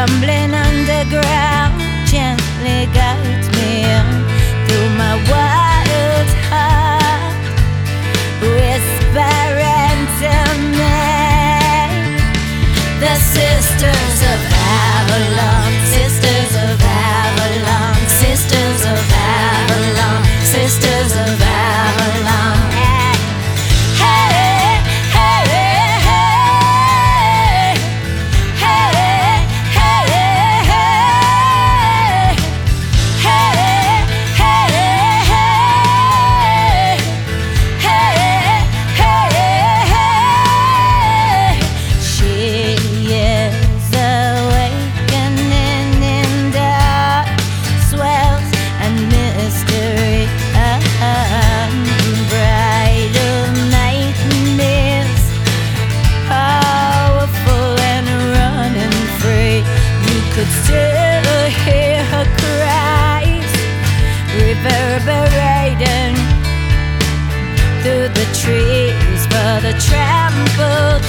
tumbling underground. reverberating through the trees, but a trampled